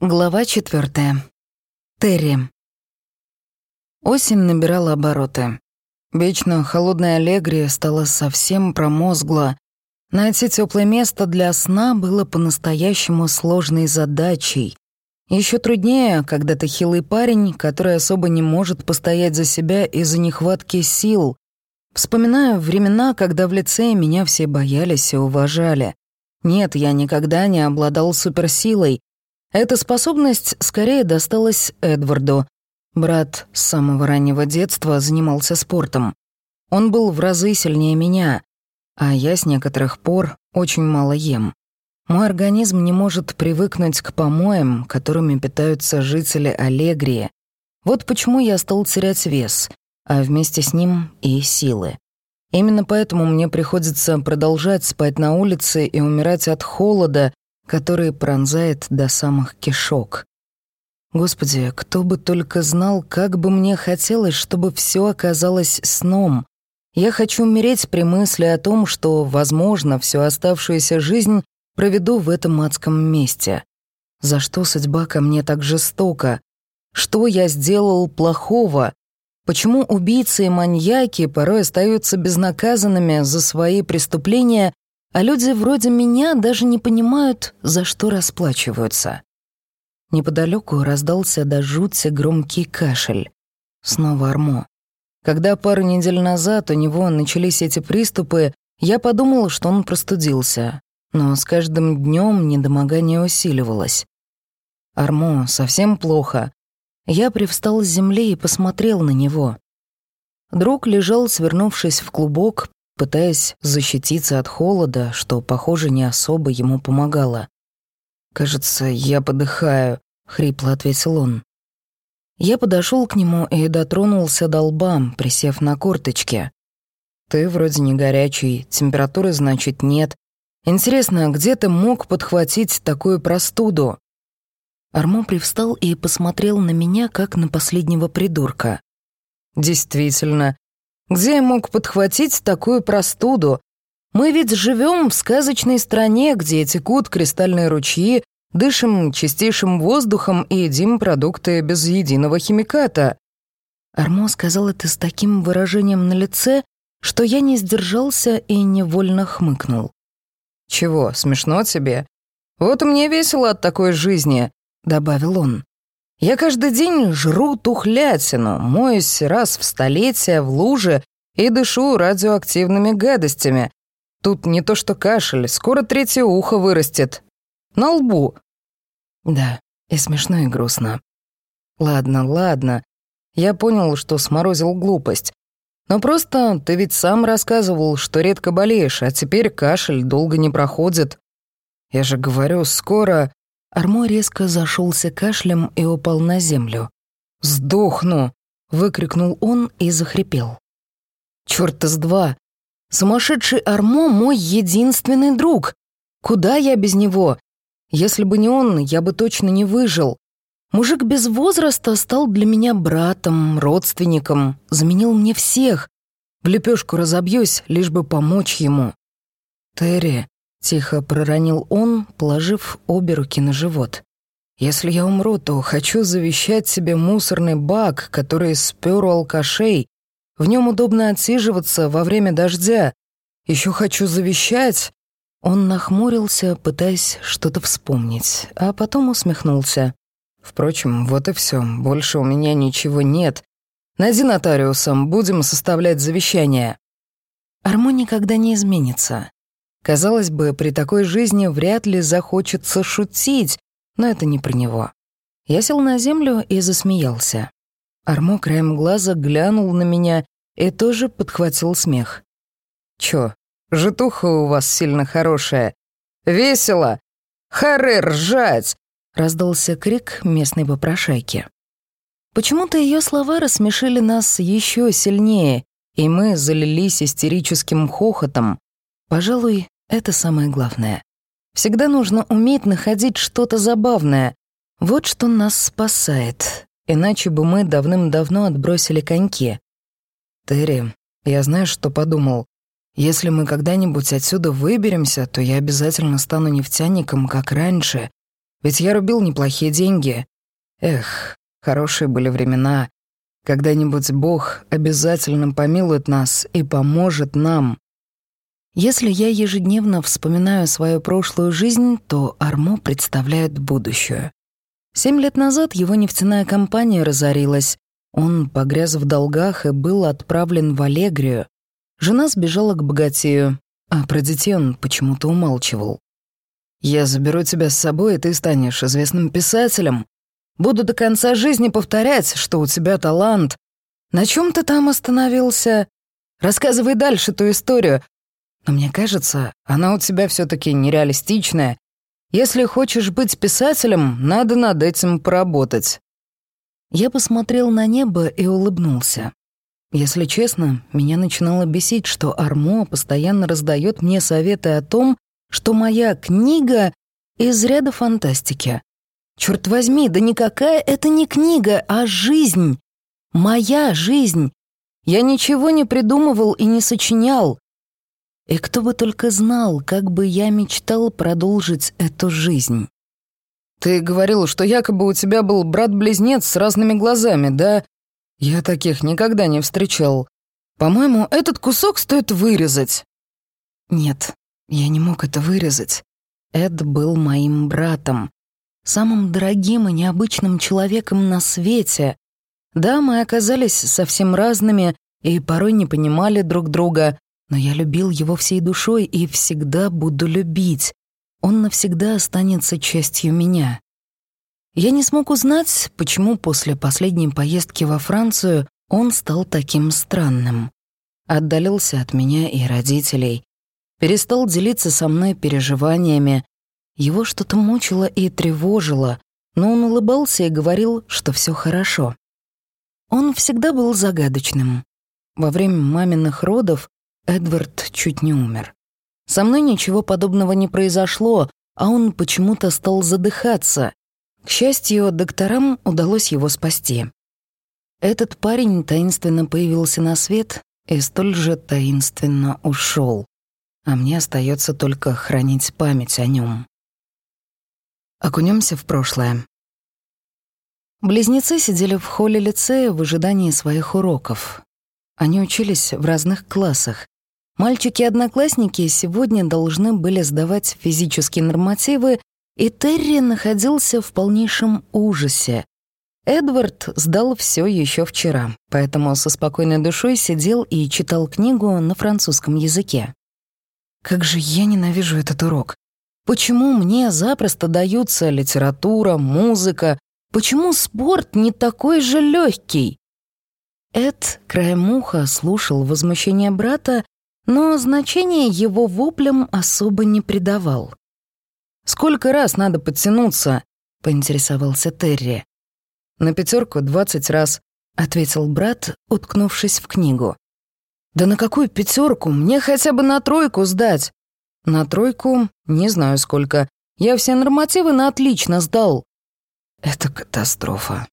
Глава четвертая. Терри. Осень набирала обороты. Вечно холодная Аллегрия стала совсем промозгла. Найти теплое место для сна было по-настоящему сложной задачей. Еще труднее, когда ты хилый парень, который особо не может постоять за себя из-за нехватки сил. Вспоминаю времена, когда в лицее меня все боялись и уважали. Нет, я никогда не обладал суперсилой, эта способность скорее досталась Эдварду. Брат с самого раннего детства занимался спортом. Он был в разы сильнее меня, а я с некоторых пор очень мало ем. Мой организм не может привыкнуть к помоям, которыми питаются жители Аллегрии. Вот почему я стал терять вес, а вместе с ним и силы. Именно поэтому мне приходится продолжать спать на улице и умирать от холода, который пронзает до самых кишок. Господи, кто бы только знал, как бы мне хотелось, чтобы все оказалось сном. Я хочу умереть при мысли о том, что, возможно, всю оставшуюся жизнь проведу в этом адском месте. За что судьба ко мне так жестока? Что я сделал плохого? Почему убийцы и маньяки порой остаются безнаказанными за свои преступления, а люди вроде меня даже не понимают, за что расплачиваются. Неподалеку раздался до жути громкий кашель. Снова Армо. Когда пару недель назад у него начались эти приступы, я подумал, что он простудился. Но с каждым днем недомогание усиливалось. Армо совсем плохо. Я привстал с земли и посмотрел на него. Друг лежал, свернувшись в клубок, пытаясь защититься от холода, что, похоже, не особо ему помогало. «Кажется, я подыхаю», — хрипло ответил он. Я подошел к нему и дотронулся до лба, присев на корточки. «Ты вроде не горячий, температуры, значит, нет. Интересно, где ты мог подхватить такую простуду?» Армо привстал и посмотрел на меня, как на последнего придурка. «Действительно, где я мог подхватить такую простуду? Мы ведь живем в сказочной стране, где текут кристальные ручьи, дышим чистейшим воздухом и едим продукты без единого химиката». Армо сказал это с таким выражением на лице, что я не сдержался и невольно хмыкнул. «Чего, смешно тебе? Вот мне весело от такой жизни», — добавил он. Я каждый день жру тухлятину, моюсь раз в столетие в луже и дышу радиоактивными гадостями. Тут не то что кашель, скоро третье ухо вырастет. На лбу. Да, и смешно, и грустно. Ладно, ладно. Я понял, что сморозил глупость. Но просто ты ведь сам рассказывал, что редко болеешь, а теперь кашель долго не проходит. Я же говорю, скоро... Армо резко зашелся кашлем и упал на землю. «Сдохну!» — выкрикнул он и захрипел. «Чёрт из два! Сумасшедший Армо — мой единственный друг! Куда я без него? Если бы не он, я бы точно не выжил. Мужик без возраста стал для меня братом, родственником, заменил мне всех. В лепешку разобьюсь, лишь бы помочь ему. Терри, Тихо проронил он, положив обе руки на живот. «Если я умру, то хочу завещать себе мусорный бак, который спер у алкашей. В нем удобно отсиживаться во время дождя. Еще хочу завещать...» Он нахмурился, пытаясь что-то вспомнить, а потом усмехнулся. «Впрочем, вот и все. Больше у меня ничего нет. Найди нотариусом, будем составлять завещание». Армо никогда не изменится. Казалось бы, при такой жизни вряд ли захочется шутить, но это не про него. Я сел на землю и засмеялся. Армо краем глаза глянул на меня и тоже подхватил смех. «Чё, житуха у вас сильно хорошая? Весело! Харе ржать!» — раздался крик местной попрошайки. Почему-то ее слова рассмешили нас еще сильнее, и мы залились истерическим хохотом. Пожалуй, это самое главное. Всегда нужно уметь находить что-то забавное. Вот что нас спасает. Иначе бы мы давным-давно отбросили коньки. Терри, я знаю, что подумал. Если мы когда-нибудь отсюда выберемся, то я обязательно стану нефтяником, как раньше. Ведь я рубил неплохие деньги. Эх, хорошие были времена. Когда-нибудь Бог обязательно помилует нас и поможет нам. Если я ежедневно вспоминаю свою прошлую жизнь, то Армо представляет будущее. Семь лет назад его нефтяная компания разорилась. Он погряз в долгах и был отправлен в Аллегрию. Жена сбежала к богатею, а про детей он почему-то умалчивал. «Я заберу тебя с собой, и ты станешь известным писателем. Буду до конца жизни повторять, что у тебя талант. На чем ты там остановился? Рассказывай дальше ту историю. Но мне кажется, она у тебя все таки нереалистичная. Если хочешь быть писателем, надо над этим поработать». Я посмотрел на небо и улыбнулся. Если честно, меня начинало бесить, что Армо постоянно раздает мне советы о том, что моя книга из ряда фантастики. Черт возьми, да никакая это не книга, а жизнь. Моя жизнь. Я ничего не придумывал и не сочинял. И кто бы только знал, как бы я мечтал продолжить эту жизнь. Ты говорил, что якобы у тебя был брат-близнец с разными глазами, да? Я таких никогда не встречал. По-моему, этот кусок стоит вырезать. Нет, я не мог это вырезать. Эд был моим братом, самым дорогим и необычным человеком на свете. Да, мы оказались совсем разными и порой не понимали друг друга, но я любил его всей душой и всегда буду любить. Он навсегда останется частью меня. Я не смог узнать, почему после последней поездки во Францию он стал таким странным. Отдалился от меня и родителей. Перестал делиться со мной переживаниями. Его что-то мучило и тревожило, но он улыбался и говорил, что все хорошо. Он всегда был загадочным. Во время маминых родов Эдвард чуть не умер. Со мной ничего подобного не произошло, а он почему-то стал задыхаться, к счастью, докторам удалось его спасти. Этот парень таинственно появился на свет и столь же таинственно ушел, а мне остается только хранить память о нем. Окунемся в прошлое. Близнецы сидели в холле лицея в ожидании своих уроков. Они учились в разных классах. Мальчики-одноклассники сегодня должны были сдавать физические нормативы и Терри находился в полнейшем ужасе. Эдвард сдал все еще вчера, поэтому со спокойной душой сидел и читал книгу на французском языке. Как же я ненавижу этот урок. Почему мне запросто даются литература, музыка? Почему спорт не такой же легкий? Эд краем уха слушал возмущение брата, но значения его воплям особо не придавал. Сколько раз надо подтянуться?» — поинтересовался Терри. «На пятерку двадцать раз», — ответил брат, уткнувшись в книгу. «Да на какую пятерку? Мне хотя бы на тройку сдать». «На тройку? Не знаю сколько. Я все нормативы на отлично сдал». «Это катастрофа.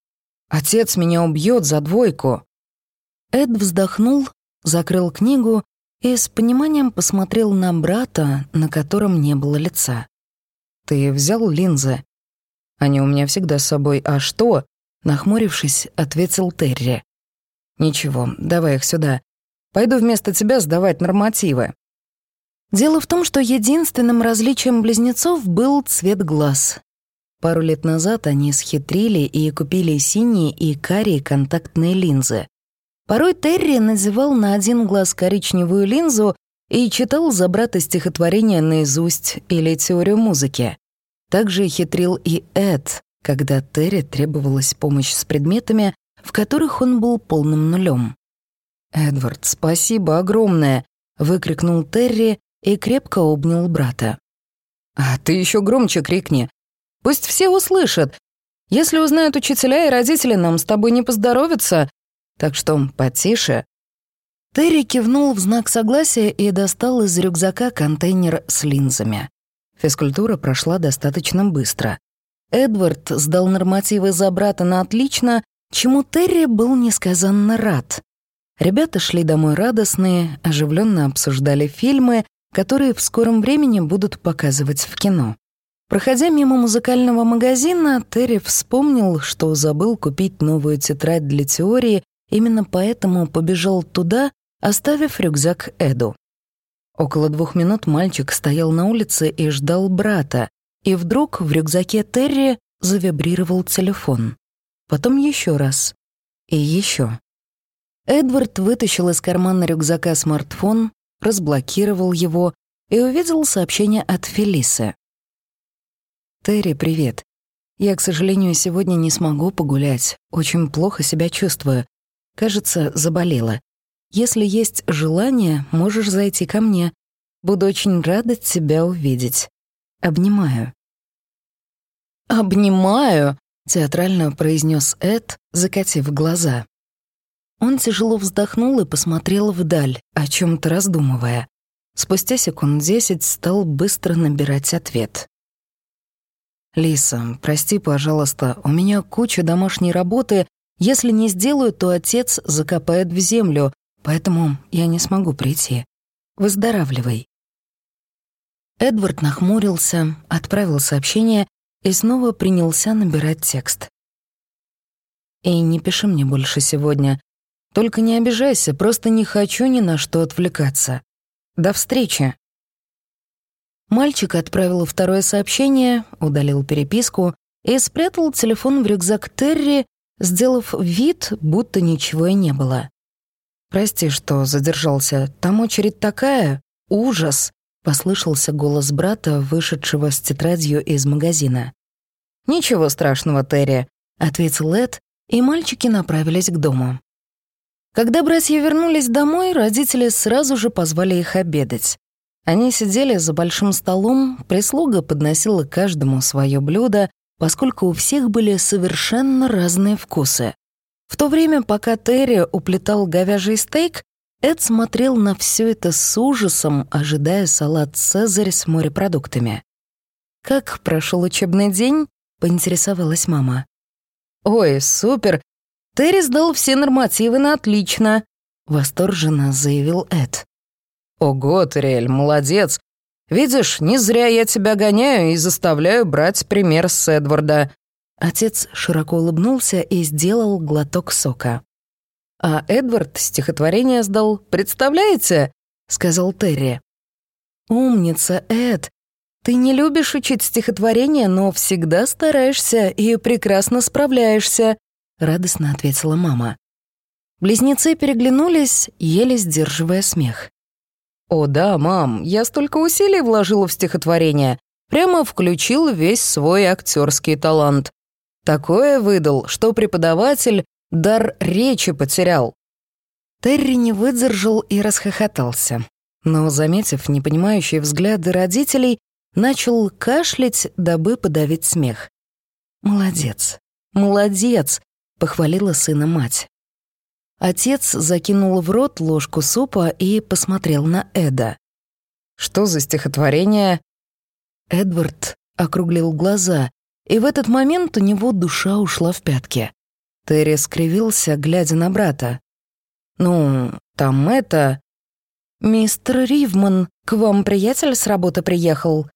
Отец меня убьет за двойку». Эд вздохнул, закрыл книгу и с пониманием посмотрел на брата, на котором не было лица. «Ты взял линзы?» «Они у меня всегда с собой. А что?» Нахмурившись, ответил Терри. «Ничего, давай их сюда. Пойду вместо тебя сдавать нормативы». Дело в том, что единственным различием близнецов был цвет глаз. Пару лет назад они схитрили и купили синие и карие контактные линзы. Порой Терри надевал на один глаз коричневую линзу, и читал за брата стихотворение наизусть или теорию музыки. Также хитрил и Эд, когда Терри требовалась помощь с предметами, в которых он был полным нулем. «Эдвард, спасибо огромное!» — выкрикнул Терри и крепко обнял брата. «А ты еще громче крикни. Пусть все услышат. Если узнают учителя и родители, нам с тобой не поздоровятся. Так что потише, Терри кивнул в знак согласия и достал из рюкзака контейнер с линзами. Физкультура прошла достаточно быстро. Эдвард сдал нормативы за брата на отлично, чему Терри был несказанно рад. Ребята шли домой радостные, оживленно обсуждали фильмы, которые в скором времени будут показывать в кино. Проходя мимо музыкального магазина, Терри вспомнил, что забыл купить новую тетрадь для теории, именно поэтому побежал туда, оставив рюкзак Эду. Около двух минут мальчик стоял на улице и ждал брата, и вдруг в рюкзаке Терри завибрировал телефон. Потом еще раз. И еще. Эдвард вытащил из кармана рюкзака смартфон, разблокировал его и увидел сообщение от Фелисы. «Терри, привет. Я, к сожалению, сегодня не смогу погулять. Очень плохо себя чувствую. Кажется, заболела. Если есть желание, можешь зайти ко мне. Буду очень рада тебя увидеть. Обнимаю». «Обнимаю», — театрально произнес Эд, закатив глаза. Он тяжело вздохнул и посмотрел вдаль, о чем то раздумывая. Спустя секунд десять стал быстро набирать ответ. «Лиса, прости, пожалуйста, у меня куча домашней работы. Если не сделаю, то отец закопает в землю, поэтому я не смогу прийти. Выздоравливай». Эдвард нахмурился, отправил сообщение и снова принялся набирать текст. «И не пиши мне больше сегодня. Только не обижайся, просто не хочу ни на что отвлекаться. До встречи». Мальчик отправил второе сообщение, удалил переписку и спрятал телефон в рюкзак Терри, сделав вид, будто ничего и не было. «Прости, что задержался. Там очередь такая. Ужас!» — послышался голос брата, вышедшего с тетрадью из магазина. «Ничего страшного, Терри», — ответил Эд, и мальчики направились к дому. Когда братья вернулись домой, родители сразу же позвали их обедать. Они сидели за большим столом, прислуга подносила каждому свое блюдо, поскольку у всех были совершенно разные вкусы. В то время, пока Терри уплетал говяжий стейк, Эд смотрел на все это с ужасом, ожидая салат «Цезарь» с морепродуктами. «Как прошел учебный день?» — поинтересовалась мама. «Ой, супер! Терри сдал все нормативы на отлично!» — восторженно заявил Эд. «Ого, Терриэль, молодец! Видишь, не зря я тебя гоняю и заставляю брать пример с Эдварда». Отец широко улыбнулся и сделал глоток сока. «А Эдвард стихотворение сдал, представляете?» — сказал Терри. «Умница, Эд. Ты не любишь учить стихотворение, но всегда стараешься и прекрасно справляешься», — радостно ответила мама. Близнецы переглянулись, еле сдерживая смех. «О да, мам, я столько усилий вложила в стихотворение. Прямо включил весь свой актерский талант. Такое выдал, что преподаватель дар речи потерял». Терри не выдержал и расхохотался. Но, заметив непонимающие взгляды родителей, начал кашлять, дабы подавить смех. «Молодец, молодец!» — похвалила сына мать. Отец закинул в рот ложку супа и посмотрел на Эда. «Что за стихотворение?» Эдвард округлил глаза, и в этот момент у него душа ушла в пятки. Терри скривился, глядя на брата. «Ну, там это...» «Мистер Ривман, к вам приятель с работы приехал?»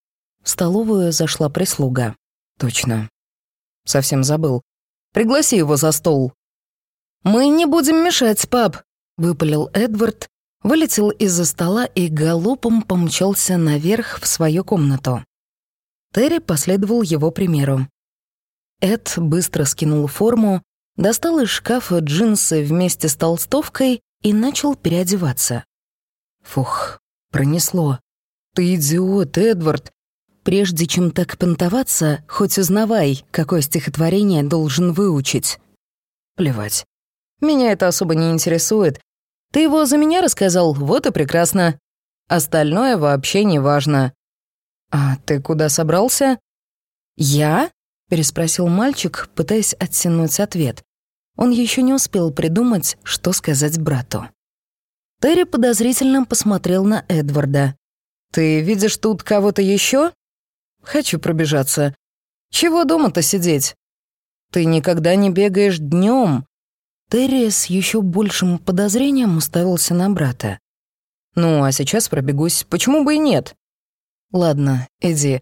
В столовую зашла прислуга. «Точно. Совсем забыл. Пригласи его за стол». «Мы не будем мешать, пап», — выпалил Эдвард, вылетел из-за стола и галопом помчался наверх в свою комнату. Терри последовал его примеру. Эд быстро скинул форму, достал из шкафа джинсы вместе с толстовкой и начал переодеваться. Фух, пронесло. «Ты идиот, Эдвард!» Прежде чем так понтоваться, хоть узнавай, какое стихотворение должен выучить. Плевать. Меня это особо не интересует. Ты его за меня рассказал, вот и прекрасно. Остальное вообще не важно. А ты куда собрался? Я? переспросил мальчик, пытаясь оттянуть ответ. Он еще не успел придумать, что сказать брату. Терри подозрительно посмотрел на Эдварда. «Ты видишь тут кого-то еще? «Хочу пробежаться. Чего дома-то сидеть? Ты никогда не бегаешь днем, Терри с еще большим подозрением уставился на брата. «Ну, а сейчас пробегусь. Почему бы и нет?» «Ладно, иди.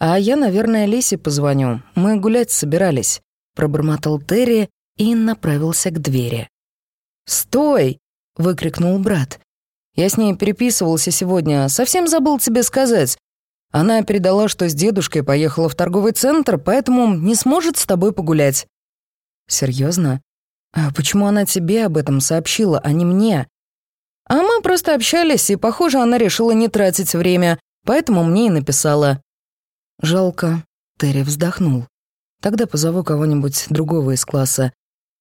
А я, наверное, Лисе позвоню. Мы гулять собирались», — пробормотал Терри и направился к двери. «Стой!» — выкрикнул брат. «Я с ней переписывался сегодня, совсем забыл тебе сказать. Она передала, что с дедушкой поехала в торговый центр, поэтому не сможет с тобой погулять». «Серьезно? А почему она тебе об этом сообщила, а не мне?» «А мы просто общались, и, похоже, она решила не тратить время, поэтому мне и написала». «Жалко», — Терри вздохнул. «Тогда позову кого-нибудь другого из класса.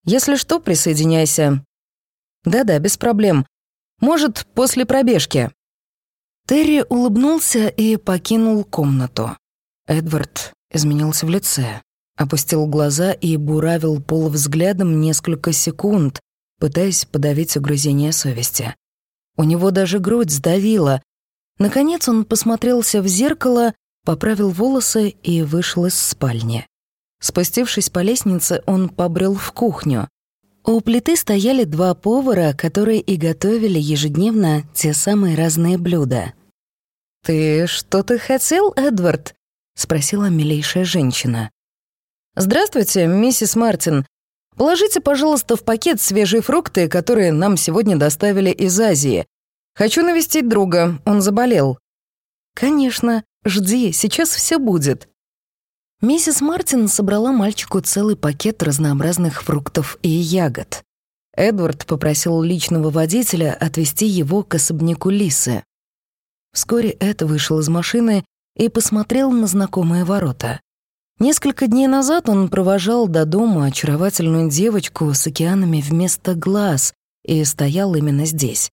Если что, присоединяйся». «Да-да, без проблем. Может, после пробежки». Терри улыбнулся и покинул комнату. Эдвард изменился в лице, опустил глаза и буравил пол взглядом несколько секунд, пытаясь подавить угрызение совести. У него даже грудь сдавила. Наконец он посмотрелся в зеркало, поправил волосы и вышел из спальни. Спустившись по лестнице, он побрел в кухню. У плиты стояли два повара, которые и готовили ежедневно те самые разные блюда. «Ты что-то хотел, Эдвард?» — спросила милейшая женщина. «Здравствуйте, миссис Мартин. Положите, пожалуйста, в пакет свежие фрукты, которые нам сегодня доставили из Азии. Хочу навестить друга, он заболел». «Конечно, жди, сейчас все будет». Миссис Мартин собрала мальчику целый пакет разнообразных фруктов и ягод. Эдвард попросил личного водителя отвезти его к особняку Лисы. Вскоре Эд вышел из машины и посмотрел на знакомые ворота. Несколько дней назад он провожал до дома очаровательную девочку с океанами вместо глаз и стоял именно здесь.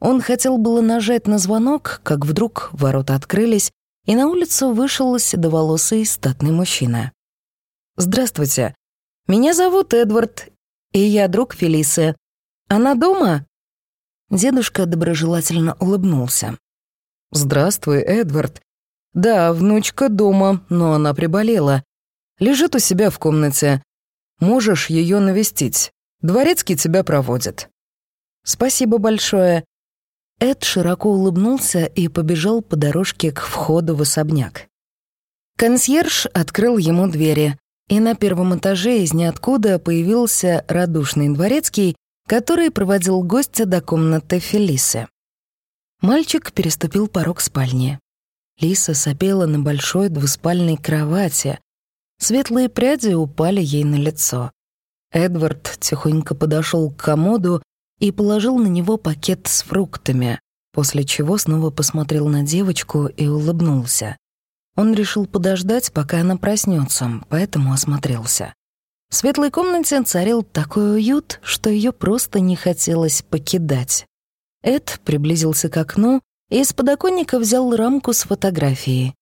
Он хотел было нажать на звонок, как вдруг ворота открылись, и на улицу вышел седоволосый статный мужчина. «Здравствуйте. Меня зовут Эдвард, и я друг Фелисы. Она дома?» Дедушка доброжелательно улыбнулся. «Здравствуй, Эдвард. Да, внучка дома, но она приболела. Лежит у себя в комнате. Можешь ее навестить. Дворецкий тебя проводит». «Спасибо большое». Эд широко улыбнулся и побежал по дорожке к входу в особняк. Консьерж открыл ему двери, и на первом этаже из ниоткуда появился радушный дворецкий, который проводил гостя до комнаты Фелисы. Мальчик переступил порог спальни. Лиса сопела на большой двуспальной кровати. Светлые пряди упали ей на лицо. Эдвард тихонько подошел к комоду и положил на него пакет с фруктами, после чего снова посмотрел на девочку и улыбнулся. Он решил подождать, пока она проснется, поэтому осмотрелся. В светлой комнате царил такой уют, что ее просто не хотелось покидать. Эд приблизился к окну и из подоконника взял рамку с фотографией.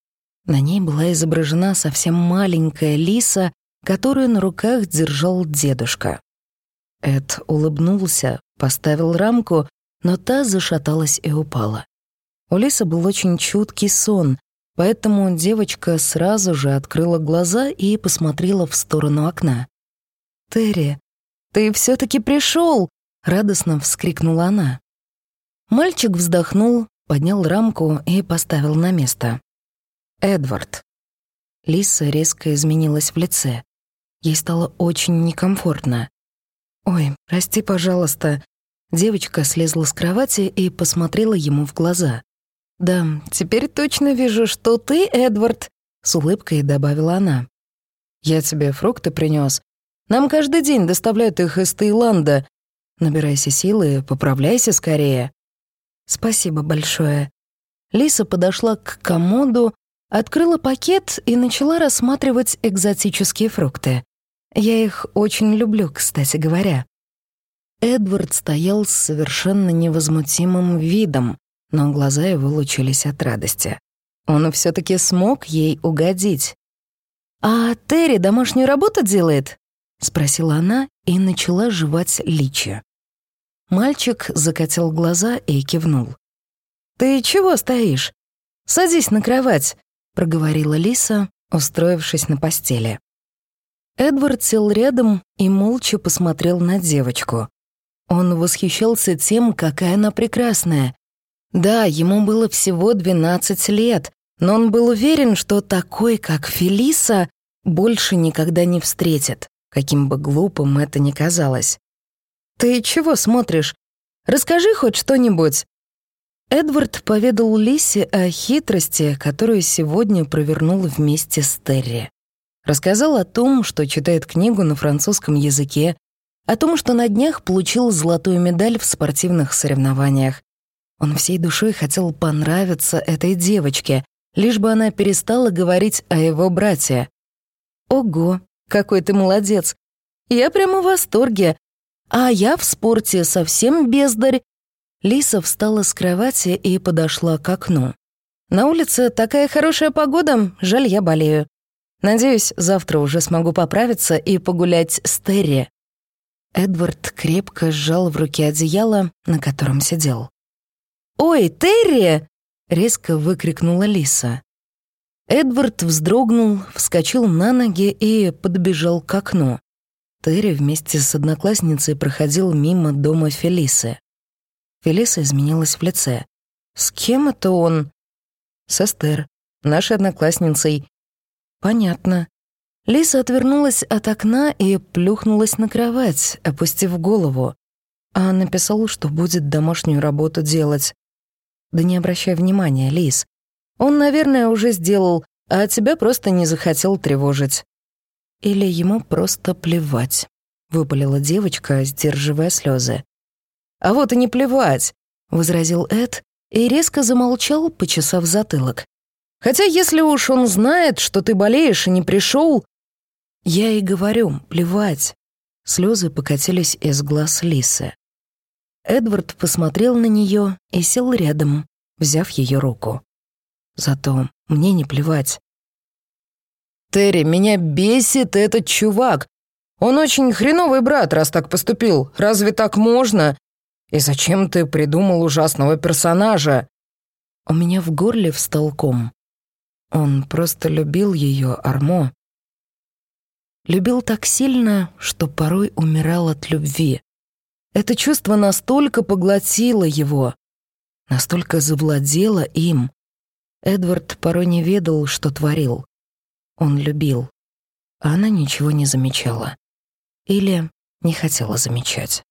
На ней была изображена совсем маленькая лиса, которую на руках держал дедушка. Эд улыбнулся, поставил рамку, но та зашаталась и упала. У лисы был очень чуткий сон, поэтому девочка сразу же открыла глаза и посмотрела в сторону окна. «Терри, ты все таки пришел! радостно вскрикнула она. Мальчик вздохнул, поднял рамку и поставил на место. «Эдвард». Лиса резко изменилась в лице. Ей стало очень некомфортно. «Ой, прости, пожалуйста». Девочка слезла с кровати и посмотрела ему в глаза. «Да, теперь точно вижу, что ты, Эдвард», — с улыбкой добавила она. «Я тебе фрукты принес. Нам каждый день доставляют их из Таиланда. Набирайся силы, поправляйся скорее». «Спасибо большое». Лиса подошла к комоду, открыла пакет и начала рассматривать экзотические фрукты. Я их очень люблю, кстати говоря. Эдвард стоял с совершенно невозмутимым видом, но глаза его лучились от радости. Он все таки смог ей угодить. «А Терри домашнюю работу делает?» — спросила она и начала жевать личи. Мальчик закатил глаза и кивнул. «Ты чего стоишь? Садись на кровать», — проговорила Лиса, устроившись на постели. Эдвард сел рядом и молча посмотрел на девочку. Он восхищался тем, какая она прекрасная. Да, ему было всего 12 лет, но он был уверен, что такой, как Фелиса, больше никогда не встретит, каким бы глупым это ни казалось. «Ты чего смотришь? Расскажи хоть что-нибудь». Эдвард поведал Лисе о хитрости, которую сегодня провернул вместе с Терри. Рассказал о том, что читает книгу на французском языке, о том, что на днях получил золотую медаль в спортивных соревнованиях. Он всей душой хотел понравиться этой девочке, лишь бы она перестала говорить о его брате. «Ого, какой ты молодец! Я прямо в восторге. А я в спорте совсем бездарь». Лиса встала с кровати и подошла к окну. «На улице такая хорошая погода, жаль, я болею. Надеюсь, завтра уже смогу поправиться и погулять с Терри». Эдвард крепко сжал в руке одеяло, на котором сидел. «Ой, Терри!» — резко выкрикнула Лиса. Эдвард вздрогнул, вскочил на ноги и подбежал к окну. Терри вместе с одноклассницей проходил мимо дома Фелисы. Фелиса изменилась в лице. «С кем это он?» «С Эстер, нашей одноклассницей». «Понятно. Лиса отвернулась от окна и плюхнулась на кровать, опустив голову. А написал, что будет домашнюю работу делать. Да не обращай внимания, Лис. Он, наверное, уже сделал, а тебя просто не захотел тревожить. Или ему просто плевать, выпалила девочка, сдерживая слезы. А вот и не плевать, возразил Эд и резко замолчал, почесав затылок. Хотя если уж он знает, что ты болеешь и не пришел, я и говорю, плевать. Слезы покатились из глаз Лисы. Эдвард посмотрел на нее и сел рядом, взяв ее руку. Зато мне не плевать. «Терри, меня бесит этот чувак. Он очень хреновый брат, раз так поступил. Разве так можно? И зачем ты придумал ужасного персонажа?» У меня в горле встал ком. Он просто любил ее, Армо. Любил так сильно, что порой умирал от любви. Это чувство настолько поглотило его, настолько завладело им. Эдвард порой не ведал, что творил. Он любил, а она ничего не замечала. Или не хотела замечать.